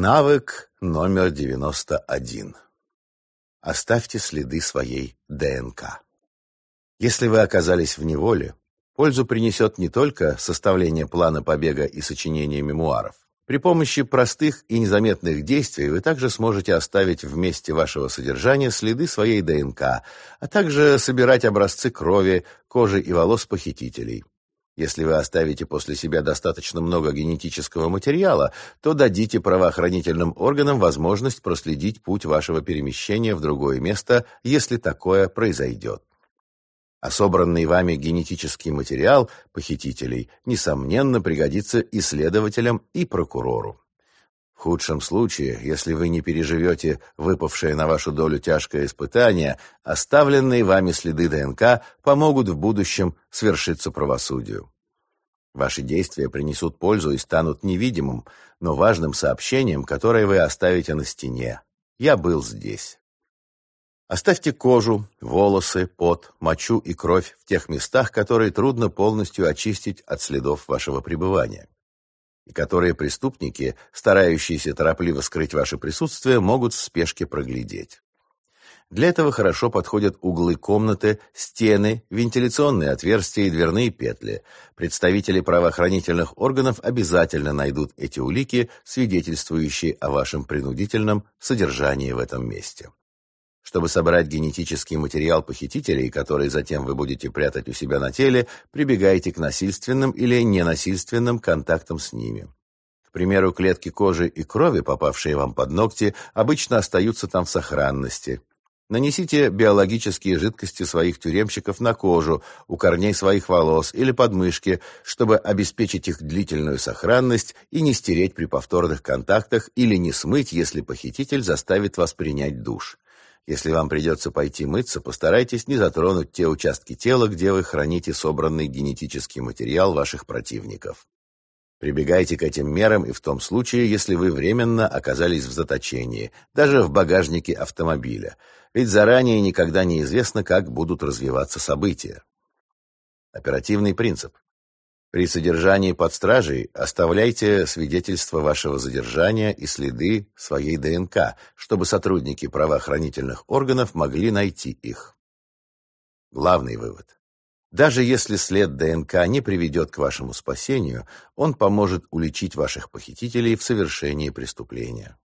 Навык номер 91. Оставьте следы своей ДНК. Если вы оказались в неволе, пользу принесет не только составление плана побега и сочинение мемуаров. При помощи простых и незаметных действий вы также сможете оставить в месте вашего содержания следы своей ДНК, а также собирать образцы крови, кожи и волос похитителей. Если вы оставите после себя достаточно много генетического материала, то дадите правоохранительным органам возможность проследить путь вашего перемещения в другое место, если такое произойдет. А собранный вами генетический материал похитителей, несомненно, пригодится и следователям, и прокурору. В худшем случае, если вы не переживете выпавшее на вашу долю тяжкое испытание, оставленные вами следы ДНК помогут в будущем свершиться правосудию. Ваши действия принесут пользу и станут невидимым, но важным сообщением, которое вы оставите на стене. Я был здесь. Оставьте кожу, волосы, пот, мочу и кровь в тех местах, которые трудно полностью очистить от следов вашего пребывания и которые преступники, старающиеся торопливо скрыть ваше присутствие, могут в спешке проглядеть. Для этого хорошо подходят углы комнаты, стены, вентиляционные отверстия и дверные петли. Представители правоохранительных органов обязательно найдут эти улики, свидетельствующие о вашем принудительном содержании в этом месте. Чтобы собрать генетический материал похитителей, который затем вы будете прятать у себя на теле, прибегайте к насильственным или ненасильственным контактам с ними. К примеру, клетки кожи и крови, попавшие вам под ногти, обычно остаются там в сохранности. Нанесите биологические жидкости своих тюремщиков на кожу, у корней своих волос или подмышки, чтобы обеспечить их длительную сохранность и не стереть при повторных контактах или не смыть, если похититель заставит вас принять душ. Если вам придется пойти мыться, постарайтесь не затронуть те участки тела, где вы храните собранный генетический материал ваших противников. Прибегайте к этим мерам и в том случае, если вы временно оказались в заточении, даже в багажнике автомобиля, ведь заранее никогда не известно, как будут развиваться события. Оперативный принцип. При содержании под стражей оставляйте свидетельства вашего задержания и следы своей ДНК, чтобы сотрудники правоохранительных органов могли найти их. Главный вывод. Даже если след ДНК не приведет к вашему спасению, он поможет уличить ваших похитителей в совершении преступления.